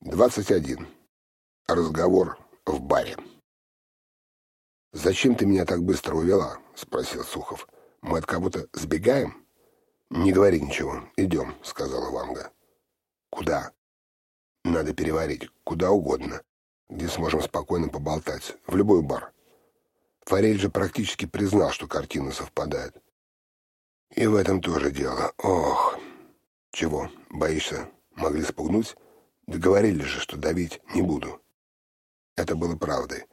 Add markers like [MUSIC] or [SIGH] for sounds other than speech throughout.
21. Разговор в баре. «Зачем ты меня так быстро увела?» — спросил Сухов. «Мы от кого-то сбегаем?» «Не говори ничего. Идем», — сказала Ванга. «Куда?» «Надо переварить. Куда угодно. Где сможем спокойно поболтать. В любой бар». Форель же практически признал, что картина совпадает. «И в этом тоже дело. Ох!» «Чего? Боишься? Могли спугнуть?» Договорились же, что давить не буду. Это было правдой.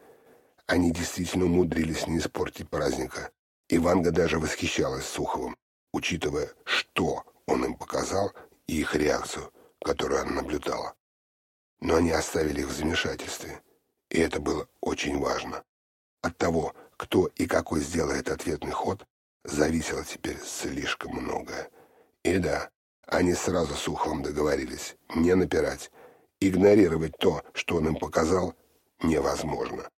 Они действительно умудрились не испортить праздника. Иванга даже восхищалась Суховым, учитывая, что он им показал, и их реакцию, которую она наблюдала. Но они оставили их в замешательстве, и это было очень важно. От того, кто и какой сделает ответный ход, зависело теперь слишком многое. И да, они сразу с Уховым договорились не напирать, Игнорировать то, что он им показал, невозможно.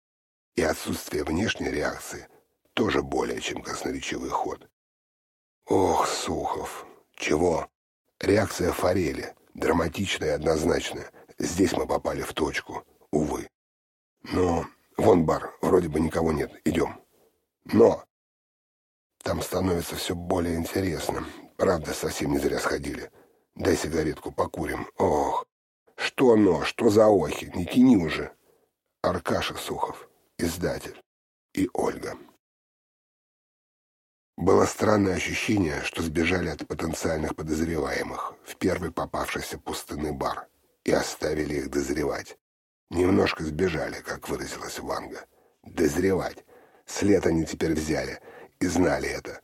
И отсутствие внешней реакции тоже более чем красноречивый ход. Ох, Сухов, чего? Реакция форели, драматичная и однозначная. Здесь мы попали в точку, увы. Но вон бар, вроде бы никого нет, идем. Но там становится все более интересно. Правда, совсем не зря сходили. Дай сигаретку, покурим. Ох, что оно, что за охи, не тяни уже. Аркаша Сухов, издатель, и Ольга. Было странное ощущение, что сбежали от потенциальных подозреваемых в первый попавшийся пустынный бар и оставили их дозревать. Немножко сбежали, как выразилась Ванга. Дозревать. След они теперь взяли и знали это.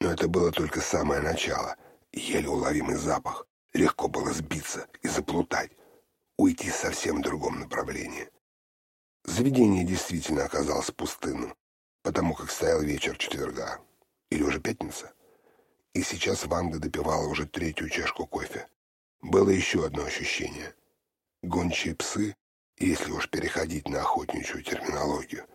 Но это было только самое начало. Еле уловимый запах. Легко было сбиться и заплутать уйти совсем в другом направлении. Заведение действительно оказалось пустынным, потому как стоял вечер четверга. Или уже пятница. И сейчас Ванда допивала уже третью чашку кофе. Было еще одно ощущение. Гончие псы, если уж переходить на охотничью терминологию,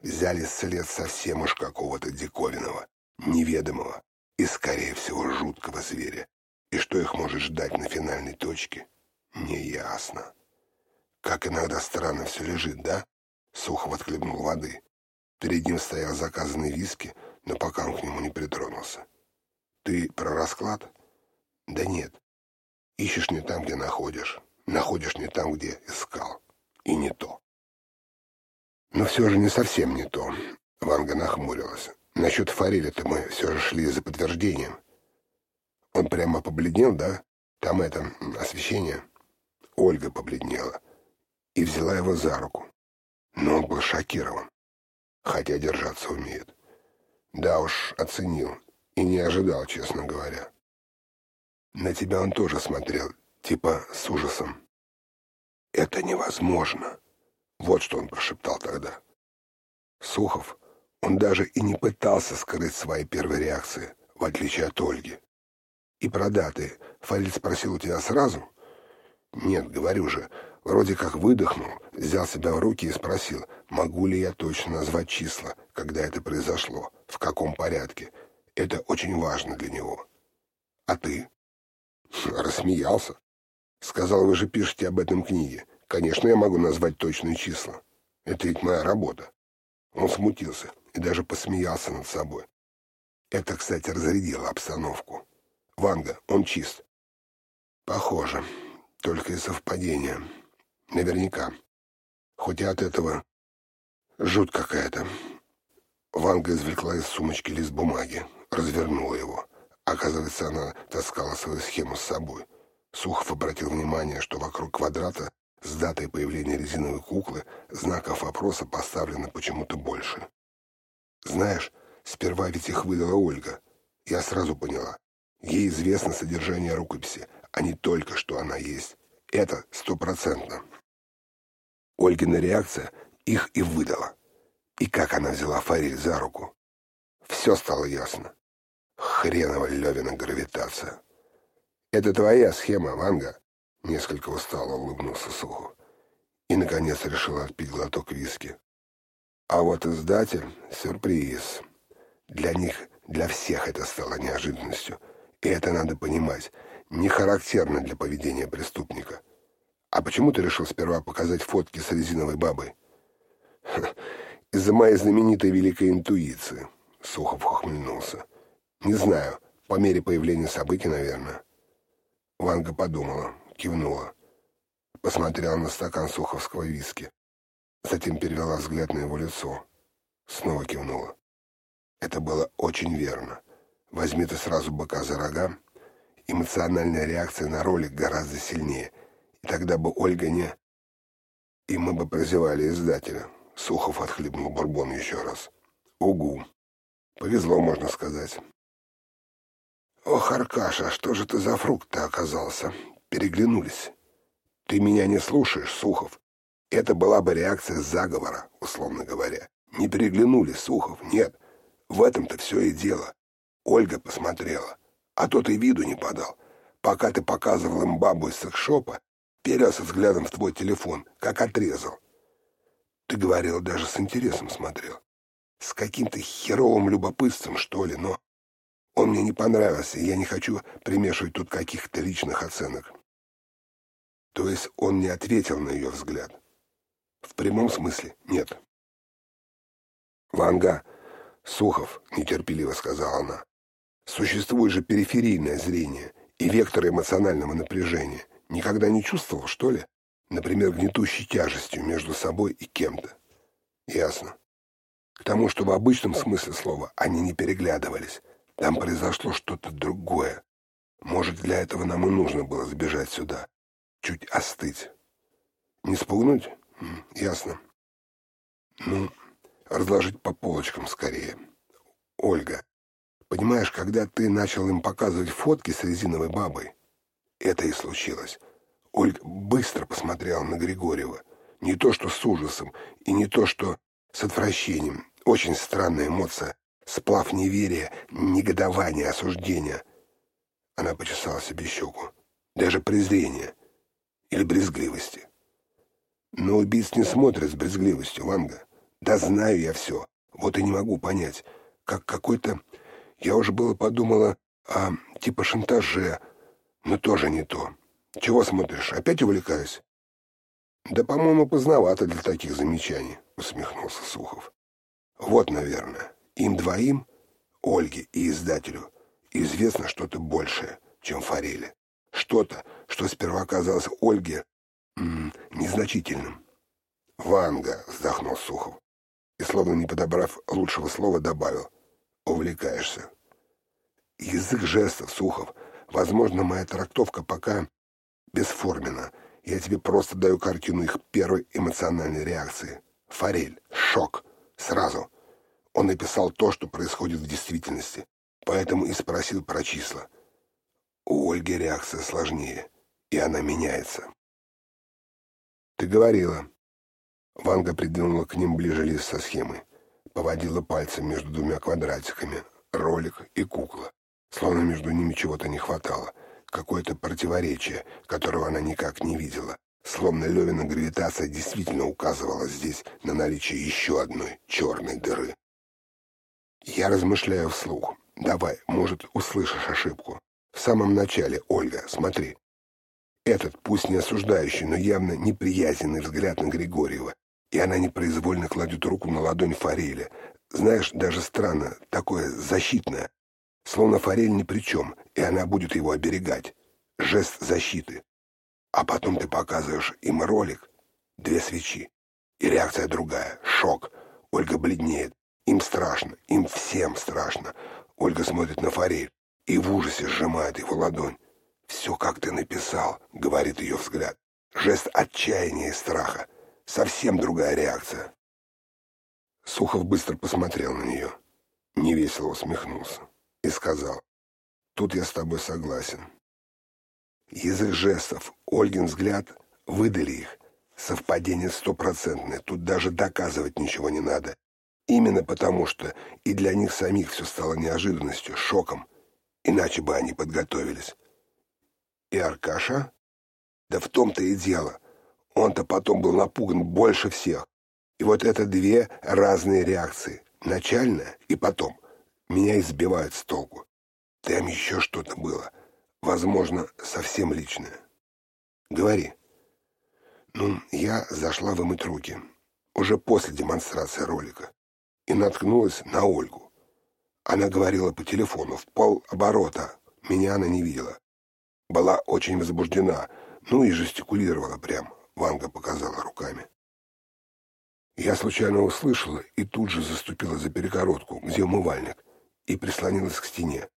взяли след совсем уж какого-то диковинного, неведомого и, скорее всего, жуткого зверя. И что их может ждать на финальной точке, Неясно. Как иногда странно все лежит, да? Сухов отхлебнул воды. Перед ним стоял заказанный виски, но пока он к нему не притронулся. Ты про расклад? Да нет. Ищешь не там, где находишь. Находишь не там, где искал. И не то. Но все же не совсем не то. Ванга нахмурилась. Насчет форели-то мы все же шли за подтверждением. Он прямо побледнел, да? Там это, освещение. Ольга побледнела и взяла его за руку. Но он был шокирован, хотя держаться умеет. Да уж, оценил и не ожидал, честно говоря. На тебя он тоже смотрел, типа с ужасом. «Это невозможно!» Вот что он прошептал тогда. Сухов, он даже и не пытался скрыть свои первые реакции, в отличие от Ольги. «И про даты Фарид спросил у тебя сразу?» Нет, говорю же, вроде как выдохнул, взял себя в руки и спросил, могу ли я точно назвать числа, когда это произошло, в каком порядке. Это очень важно для него. А ты? Рассмеялся. Сказал, вы же пишете об этом книге. Конечно, я могу назвать точные числа. Это ведь моя работа. Он смутился и даже посмеялся над собой. Это, кстати, разрядило обстановку. Ванга, он чист. Похоже. Только и совпадение. Наверняка. Хоть и от этого жуть какая-то. Ванга извлекла из сумочки лист бумаги, развернула его. Оказывается, она таскала свою схему с собой. Сухов обратил внимание, что вокруг квадрата с датой появления резиновой куклы знаков вопроса поставлено почему-то больше. Знаешь, сперва ведь их выдала Ольга. Я сразу поняла. Ей известно содержание рукописи, а не только, что она есть. Это стопроцентно. Ольгина реакция их и выдала. И как она взяла Фариль за руку. Все стало ясно. Хренова Левина гравитация. «Это твоя схема, Ванга?» Несколько устало улыбнулся Суху. И, наконец, решил отпить глоток виски. А вот издатель — сюрприз. Для них, для всех это стало неожиданностью. И это надо понимать не характерно для поведения преступника. А почему ты решил сперва показать фотки с резиновой бабой? [LAUGHS] Из-за моей знаменитой великой интуиции. Сухов ухмыльнулся. Не знаю, по мере появления событий, наверное. Ванга подумала, кивнула. Посмотрела на стакан суховского виски. Затем перевела взгляд на его лицо. Снова кивнула. Это было очень верно. Возьми ты сразу быка за рога, эмоциональная реакция на ролик гораздо сильнее. И тогда бы Ольга не... И мы бы прозевали издателя. Сухов отхлебнул бурбон еще раз. Угу. Повезло, можно сказать. Ох, Аркаша, что же ты за фрукт-то оказался? Переглянулись. Ты меня не слушаешь, Сухов. Это была бы реакция заговора, условно говоря. Не переглянулись, Сухов, нет. В этом-то все и дело. Ольга посмотрела, а тот и виду не подал. Пока ты показывал им бабу из секшопа, перелся взглядом в твой телефон, как отрезал. Ты говорил, даже с интересом смотрел. С каким-то херовым любопытством, что ли, но он мне не понравился, и я не хочу примешивать тут каких-то личных оценок. То есть он не ответил на ее взгляд. В прямом смысле нет. «Ванга, Сухов», — нетерпеливо сказала она, Существует же периферийное зрение и вектор эмоционального напряжения. Никогда не чувствовал, что ли? Например, гнетущей тяжестью между собой и кем-то. Ясно. К тому, что в обычном смысле слова они не переглядывались. Там произошло что-то другое. Может, для этого нам и нужно было сбежать сюда. Чуть остыть. Не спугнуть? Ясно. Ну, разложить по полочкам скорее. Ольга, Понимаешь, когда ты начал им показывать фотки с резиновой бабой, это и случилось. Ольга быстро посмотрела на Григорьева. Не то что с ужасом, и не то что с отвращением. Очень странная эмоция. Сплав неверия, негодования, осуждения. Она почесала себе щеку. Даже презрение. Или брезгливости. Но убийц не смотрят с брезгливостью, Ванга. Да знаю я все. Вот и не могу понять, как какой-то я уже было подумала о типа шантаже, но тоже не то. Чего смотришь? Опять увлекаюсь? Да, по-моему, поздновато для таких замечаний, усмехнулся Сухов. Вот, наверное, им двоим, Ольге и издателю, известно что-то большее, чем Форели. Что-то, что сперва казалось Ольге м -м, незначительным. «Ванга», — вздохнул Сухов, и, словно не подобрав лучшего слова, добавил увлекаешься. Язык жестов, Сухов. Возможно, моя трактовка пока бесформена. Я тебе просто даю картину их первой эмоциональной реакции. Форель. Шок. Сразу. Он написал то, что происходит в действительности. Поэтому и спросил про числа. У Ольги реакция сложнее. И она меняется. Ты говорила. Ванга придвинула к ним ближе лист со схемой поводила пальцем между двумя квадратиками, ролик и кукла, словно между ними чего-то не хватало, какое-то противоречие, которого она никак не видела, словно Левина гравитация действительно указывала здесь на наличие еще одной черной дыры. Я размышляю вслух. Давай, может, услышишь ошибку. В самом начале, Ольга, смотри. Этот, пусть не осуждающий, но явно неприязненный взгляд на Григорьева и она непроизвольно кладет руку на ладонь форели. Знаешь, даже странно, такое защитное. Словно форель ни при чем, и она будет его оберегать. Жест защиты. А потом ты показываешь им ролик, две свечи. И реакция другая, шок. Ольга бледнеет. Им страшно, им всем страшно. Ольга смотрит на форель и в ужасе сжимает его ладонь. «Все, как ты написал», — говорит ее взгляд. Жест отчаяния и страха. Совсем другая реакция. Сухов быстро посмотрел на нее, невесело усмехнулся и сказал, «Тут я с тобой согласен». Язык жестов, Ольгин взгляд выдали их. Совпадение стопроцентное, тут даже доказывать ничего не надо. Именно потому, что и для них самих все стало неожиданностью, шоком. Иначе бы они подготовились. И Аркаша? Да в том-то и дело — он-то потом был напуган больше всех. И вот это две разные реакции. Начальная и потом. Меня избивают с толку. Там еще что-то было. Возможно, совсем личное. Говори. Ну, я зашла вымыть руки, уже после демонстрации ролика, и наткнулась на Ольгу. Она говорила по телефону в пол оборота, меня она не видела. Была очень возбуждена, ну и жестикулировала прям, Ванга показала руками. Я случайно услышала и тут же заступила за перегородку, где умывальник, и прислонилась к стене.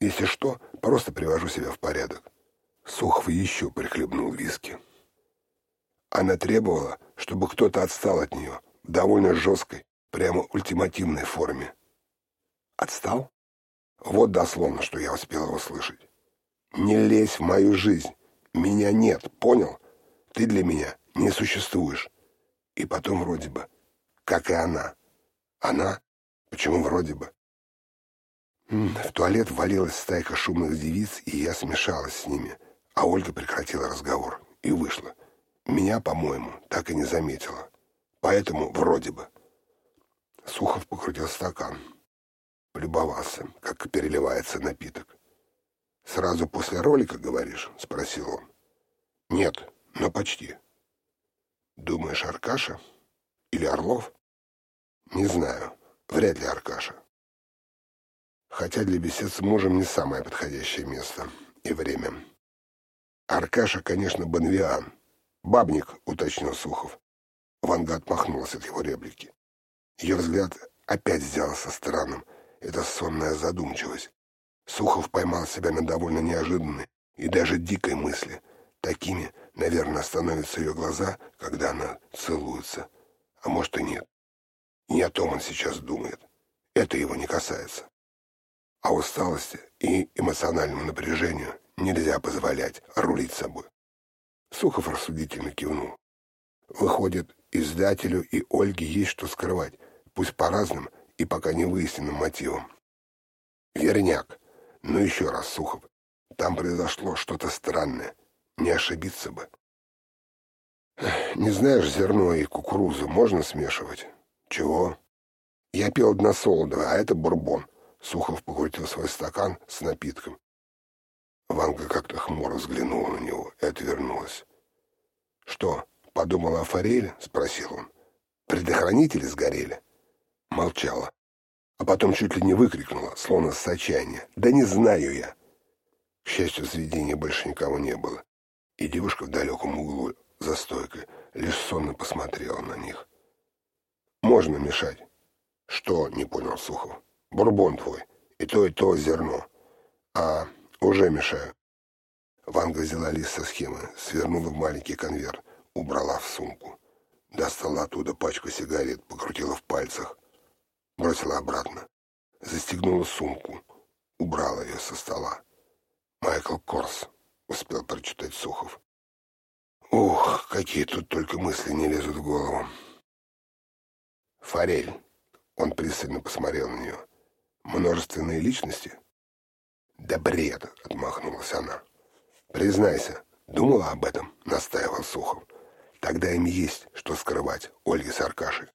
Если что, просто привожу себя в порядок. Сухов еще прихлебнул виски. Она требовала, чтобы кто-то отстал от нее в довольно жесткой, прямо ультимативной форме. Отстал? Вот дословно, что я успела услышать. Не лезь в мою жизнь. Меня нет, понял? Ты для меня не существуешь. И потом вроде бы, как и она. Она? Почему вроде бы? В туалет валилась стайка шумных девиц, и я смешалась с ними. А Ольга прекратила разговор и вышла. Меня, по-моему, так и не заметила. Поэтому вроде бы. Сухов покрутил стакан. Полюбовался, как переливается напиток. «Сразу после ролика, говоришь?» — спросил он. «Нет, но почти». «Думаешь, Аркаша? Или Орлов?» «Не знаю. Вряд ли Аркаша. Хотя для бесед с мужем не самое подходящее место и время. Аркаша, конечно, Бонвиан. Бабник, уточнил Сухов. Ванга отмахнулась от его реплики. Ее взгляд опять сделался странным. Это сонная задумчивость. Сухов поймал себя на довольно неожиданной и даже дикой мысли. Такими, наверное, становятся ее глаза, когда она целуется. А может и нет. Не о том он сейчас думает. Это его не касается. А усталости и эмоциональному напряжению нельзя позволять рулить собой. Сухов рассудительно кивнул. Выходит, издателю и Ольге есть что скрывать, пусть по разным и пока не выясненным мотивам. Верняк. Но еще раз, Сухов, там произошло что-то странное. Не ошибиться бы. Не знаешь, зерно и кукурузу можно смешивать? Чего? Я пил односолодовое, а это бурбон. Сухов покрутил свой стакан с напитком. Ванга как-то хмуро взглянула на него и отвернулась. «Что, подумала о форели?» — спросил он. «Предохранители сгорели?» Молчала. А потом чуть ли не выкрикнула, словно с отчаяния. «Да не знаю я!» К счастью, заведения больше никого не было. И девушка в далеком углу за стойкой лишь сонно посмотрела на них. «Можно мешать?» «Что?» — не понял Сухов. «Бурбон твой. И то, и то зерно. А, уже мешаю». Ванга взяла лист со схемы, свернула в маленький конверт, убрала в сумку. Достала оттуда пачку сигарет, покрутила в пальцах. Бросила обратно. Застегнула сумку. Убрала ее со стола. «Майкл Корс», — успел прочитать Сухов. Ух, какие тут только мысли не лезут в голову. Форель. Он пристально посмотрел на нее. Множественные личности? Да бред, отмахнулась она. Признайся, думала об этом, настаивал Сухов. Тогда им есть что скрывать, Ольге с Аркашей.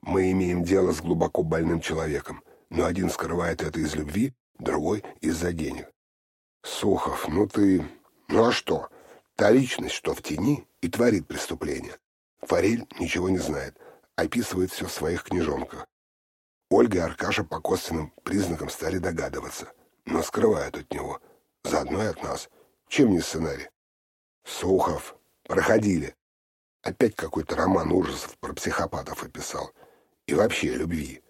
Мы имеем дело с глубоко больным человеком, но один скрывает это из любви, другой — из-за денег. Сухов, ну ты... Ну а что? Та личность, что в тени и творит преступление. Форель ничего не знает, описывает все в своих книжонках. Ольга и Аркаша по косвенным признакам стали догадываться, но скрывают от него, заодно и от нас. Чем не сценарий? Сухов. Проходили. Опять какой-то роман ужасов про психопатов описал. И вообще любви.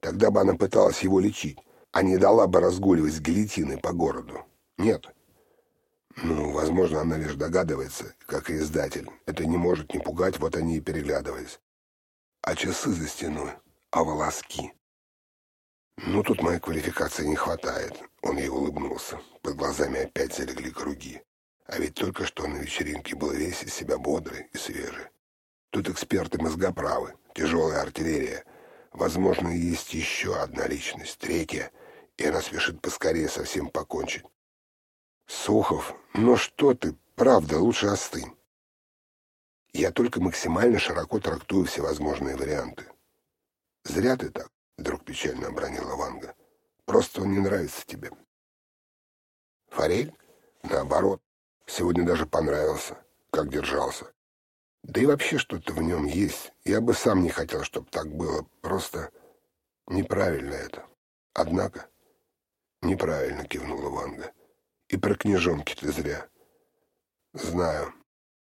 Тогда бы она пыталась его лечить, а не дала бы разгуливать с гильотиной по городу. Нет. Ну, возможно, она лишь догадывается, как и издатель. Это не может не пугать, вот они и переглядывались. А часы за стеной, а волоски. Ну, тут моей квалификации не хватает. Он ей улыбнулся. Под глазами опять залегли круги. А ведь только что на вечеринке был весь из себя бодрый и свежий. Тут эксперты мозгоправы, тяжелая артиллерия. Возможно, есть еще одна личность, третья, и она спешит поскорее со всем покончить. Сухов, ну что ты, правда, лучше остынь. Я только максимально широко трактую всевозможные варианты. Зря ты так, вдруг печально обронила Ванга. Просто он не нравится тебе. Форель? Наоборот. Сегодня даже понравился, как держался. Да и вообще что-то в нем есть. Я бы сам не хотел, чтобы так было. Просто неправильно это. Однако неправильно кивнула Ванга. И про книжонки ты зря. Знаю.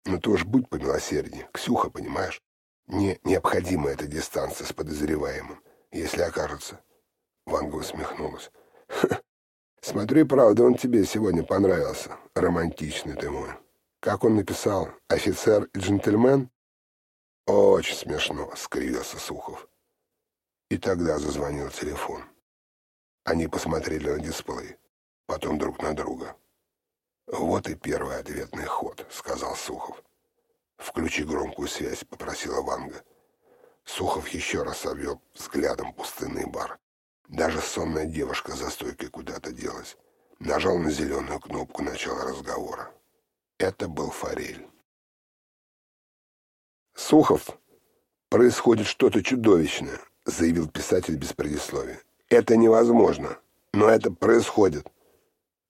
Но ты уж будь помилосерднее. Ксюха, понимаешь? Мне необходима эта дистанция с подозреваемым, если окажется. Ванга усмехнулась. Смотри, правда, он тебе сегодня понравился. Романтичный ты мой. Как он написал, офицер и джентльмен? Очень смешно, скривился Сухов. И тогда зазвонил телефон. Они посмотрели на дисплей, потом друг на друга. «Вот и первый ответный ход», — сказал Сухов. «Включи громкую связь», — попросила Ванга. Сухов еще раз обвел взглядом пустынный бар. Даже сонная девушка за стойкой куда-то делась. Нажал на зеленую кнопку начала разговора. Это был Форель. «Сухов, происходит что-то чудовищное», — заявил писатель без предисловия. «Это невозможно, но это происходит».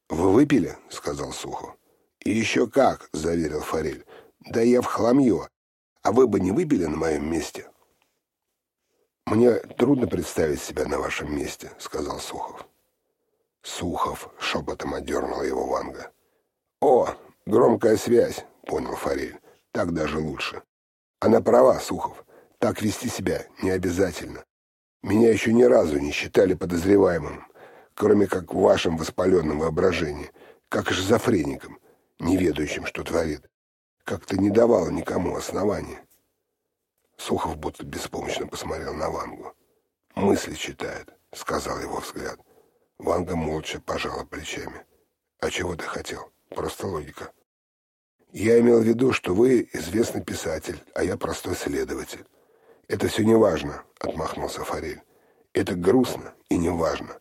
«Вы выпили?» — сказал Сухов. «И еще как», — заверил Форель. «Да я в хламье. А вы бы не выпили на моем месте?» «Мне трудно представить себя на вашем месте», — сказал Сухов. Сухов шепотом одернула его Ванга. «О, «Громкая связь», — понял Форель. «Так даже лучше». Она права, Сухов. Так вести себя не обязательно. Меня еще ни разу не считали подозреваемым, кроме как в вашем воспаленном воображении, как шизофреником, не ведающим, что творит. Как-то не давало никому основания. Сухов будто беспомощно посмотрел на Вангу. «Мысли читает», — сказал его взгляд. Ванга молча пожала плечами. «А чего ты хотел? Просто логика». Я имел в виду, что вы известный писатель, а я простой следователь. Это все не важно, отмахнулся Форель. Это грустно и не важно.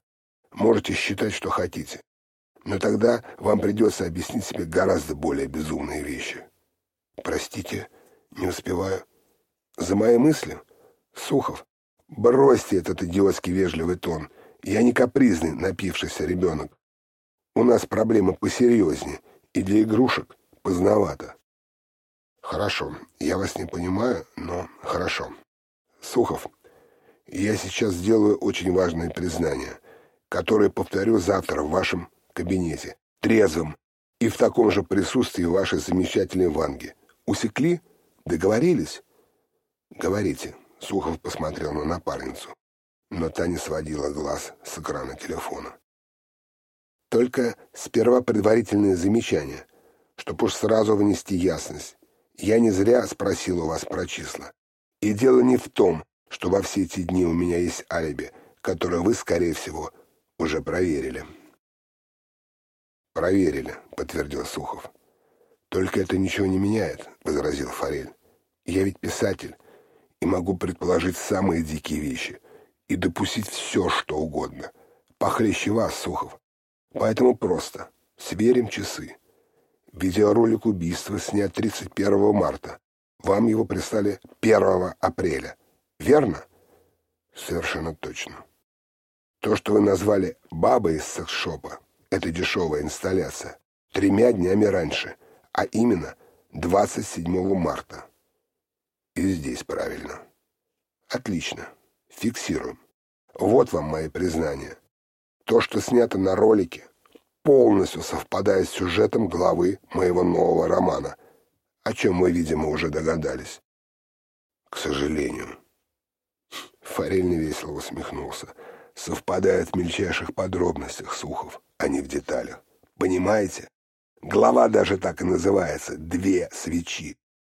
Можете считать, что хотите. Но тогда вам придется объяснить себе гораздо более безумные вещи. Простите, не успеваю. За мои мысли? Сухов, бросьте этот идиотский вежливый тон. Я не капризный, напившийся ребенок. У нас проблемы посерьезнее, и для игрушек поздновато. Хорошо, я вас не понимаю, но хорошо. Сухов, я сейчас сделаю очень важное признание, которое повторю завтра в вашем кабинете, трезвым и в таком же присутствии вашей замечательной Ванги. Усекли? Договорились? Говорите. Сухов посмотрел на напарницу, но та не сводила глаз с экрана телефона. Только сперва предварительные замечания — чтобы уж сразу внести ясность. Я не зря спросил у вас про числа. И дело не в том, что во все эти дни у меня есть алиби, которое вы, скорее всего, уже проверили. «Проверили», — подтвердил Сухов. «Только это ничего не меняет», — возразил Форель. «Я ведь писатель и могу предположить самые дикие вещи и допустить все, что угодно. Похлеще вас, Сухов. Поэтому просто сверим часы. Видеоролик убийства снят 31 марта. Вам его прислали 1 апреля. Верно? Совершенно точно. То, что вы назвали «бабой из секс-шопа», это дешевая инсталляция. Тремя днями раньше, а именно 27 марта. И здесь правильно. Отлично. Фиксируем. Вот вам мои признания. То, что снято на ролике, полностью совпадает с сюжетом главы моего нового романа, о чем мы, видимо, уже догадались. К сожалению. Форель невесело усмехнулся. Совпадает в мельчайших подробностях, Сухов, а не в деталях. Понимаете? Глава даже так и называется «Две свечи».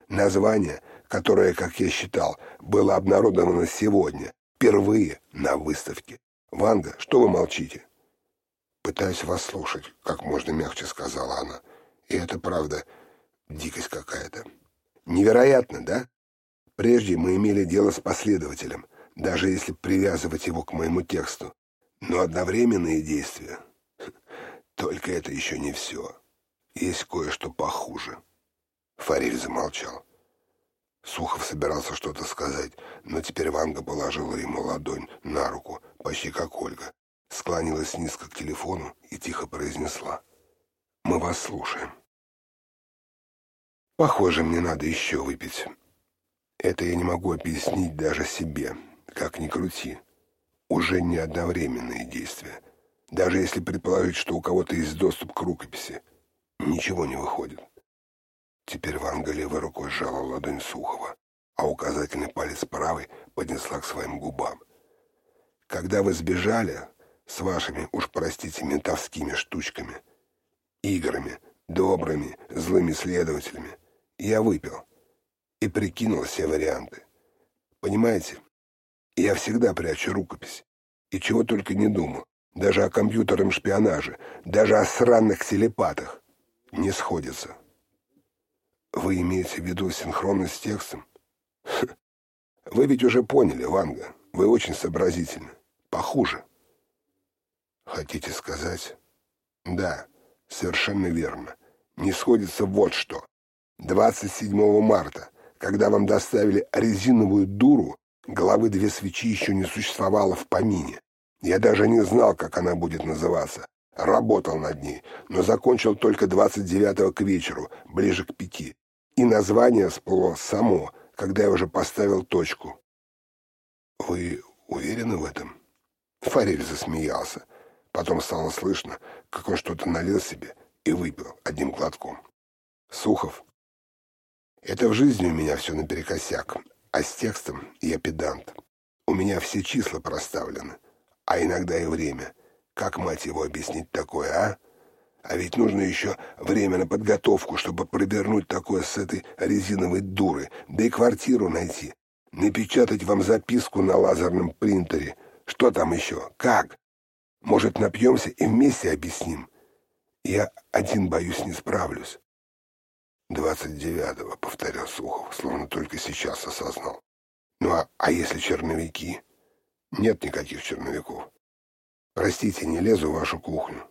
Название, которое, как я считал, было обнародовано сегодня, впервые на выставке. Ванга, что вы молчите? Пытаюсь вас слушать, как можно мягче сказала она. И это правда дикость какая-то. Невероятно, да? Прежде мы имели дело с последователем, даже если привязывать его к моему тексту. Но одновременные действия... Только это еще не все. Есть кое-что похуже. Форель замолчал. Сухов собирался что-то сказать, но теперь Ванга положила ему ладонь на руку, почти как Ольга склонилась низко к телефону и тихо произнесла. «Мы вас слушаем». Похоже, мне надо еще выпить. Это я не могу объяснить даже себе, как ни крути. Уже не одновременные действия. Даже если предположить, что у кого-то есть доступ к рукописи, ничего не выходит. Теперь Ванга левой рукой сжала ладонь Сухова, а указательный палец правой поднесла к своим губам. Когда вы сбежали с вашими, уж простите, ментовскими штучками, играми, добрыми, злыми следователями, я выпил и прикинул все варианты. Понимаете, я всегда прячу рукопись. И чего только не думал. Даже о компьютерном шпионаже, даже о сраных телепатах. Не сходится. Вы имеете в виду синхронность с текстом? Вы ведь уже поняли, Ванга. Вы очень сообразительны. Похуже. Хотите сказать? Да, совершенно верно. Не сходится вот что. 27 марта, когда вам доставили резиновую дуру, головы две свечи еще не существовало в помине. Я даже не знал, как она будет называться. Работал над ней, но закончил только 29-го к вечеру, ближе к пяти. И название всплыло само, когда я уже поставил точку. «Вы уверены в этом?» Форель засмеялся. Потом стало слышно, как он что-то налил себе и выпил одним глотком. «Сухов, это в жизни у меня все наперекосяк, а с текстом я педант. У меня все числа проставлены, а иногда и время. Как, мать его, объяснить такое, а? А ведь нужно еще время на подготовку, чтобы провернуть такое с этой резиновой дуры, да и квартиру найти. Напечатать вам записку на лазерном принтере. Что там еще? Как? Может, напьемся и вместе объясним? Я один, боюсь, не справлюсь. «Двадцать девятого», — повторил Сухов, словно только сейчас осознал. «Ну а, а если черновики?» «Нет никаких черновиков». «Простите, не лезу в вашу кухню».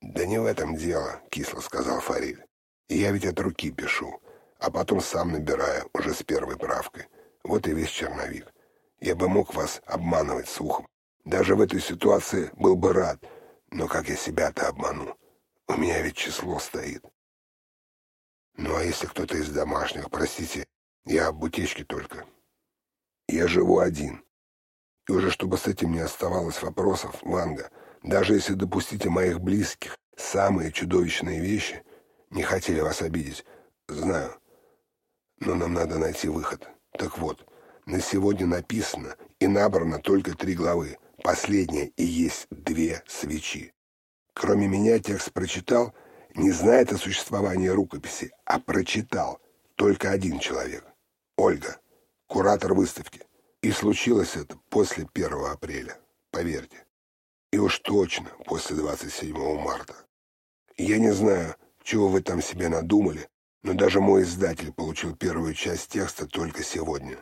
«Да не в этом дело», — кисло сказал Фариль. «Я ведь от руки пишу, а потом сам набираю, уже с первой правкой. Вот и весь черновик. Я бы мог вас обманывать Сухом. Даже в этой ситуации был бы рад. Но как я себя-то обману? У меня ведь число стоит. Ну а если кто-то из домашних, простите, я об утечке только. Я живу один. И уже чтобы с этим не оставалось вопросов, Ванга, даже если допустите моих близких самые чудовищные вещи, не хотели вас обидеть, знаю. Но нам надо найти выход. Так вот, на сегодня написано и набрано только три главы. Последняя и есть две свечи. Кроме меня текст прочитал не знает о существовании рукописи, а прочитал только один человек — Ольга, куратор выставки. И случилось это после 1 апреля, поверьте. И уж точно после 27 марта. Я не знаю, чего вы там себе надумали, но даже мой издатель получил первую часть текста только сегодня.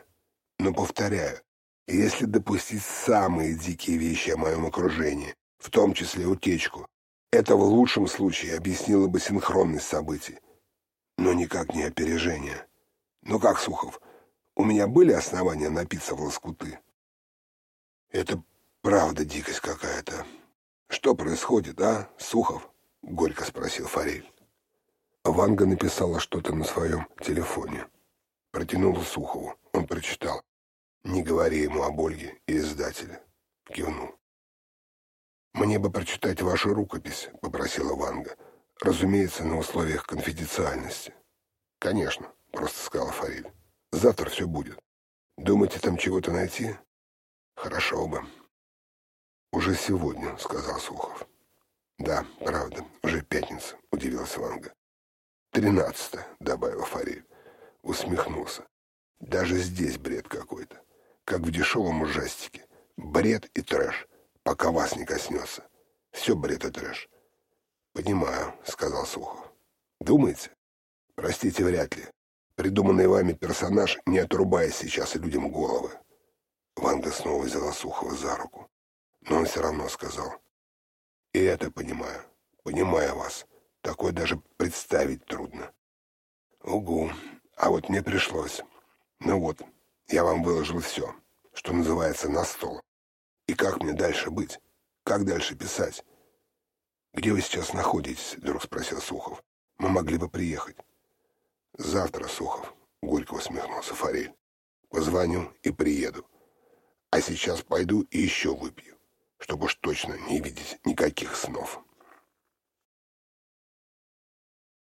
Но повторяю, если допустить самые дикие вещи о моем окружении, в том числе утечку, это в лучшем случае объяснило бы синхронность событий, но никак не опережение. Ну как, Сухов, у меня были основания напиться в лоскуты? Это правда дикость какая-то. Что происходит, а, Сухов? Горько спросил Форель. Ванга написала что-то на своем телефоне. Протянула Сухову. Он прочитал. «Не говори ему об Ольге и издателе». Кивнул. «Мне бы прочитать вашу рукопись», — попросила Ванга. «Разумеется, на условиях конфиденциальности». «Конечно», — просто сказала Фариль. «Завтра все будет. Думаете, там чего-то найти?» «Хорошо бы». «Уже сегодня», — сказал Сухов. «Да, правда, уже пятница», — удивился Ванга. «Тринадцатое», — добавил Фариль. Усмехнулся. «Даже здесь бред какой-то. Как в дешевом ужастике. Бред и трэш пока вас не коснется. Все бред и трэш. «Понимаю», — сказал Сухов. «Думаете?» «Простите, вряд ли. Придуманный вами персонаж не отрубает сейчас людям головы». Ванга снова взяла Сухова за руку. Но он все равно сказал. «И это понимаю. Понимаю вас. Такое даже представить трудно». «Угу. А вот мне пришлось. Ну вот, я вам выложил все, что называется, на стол. И как мне дальше быть? Как дальше писать? «Где вы сейчас находитесь?» — вдруг спросил Сухов. «Мы могли бы приехать». «Завтра, Сухов», — горько усмехнулся Форель. «Позвоню и приеду. А сейчас пойду и еще выпью, чтобы уж точно не видеть никаких снов».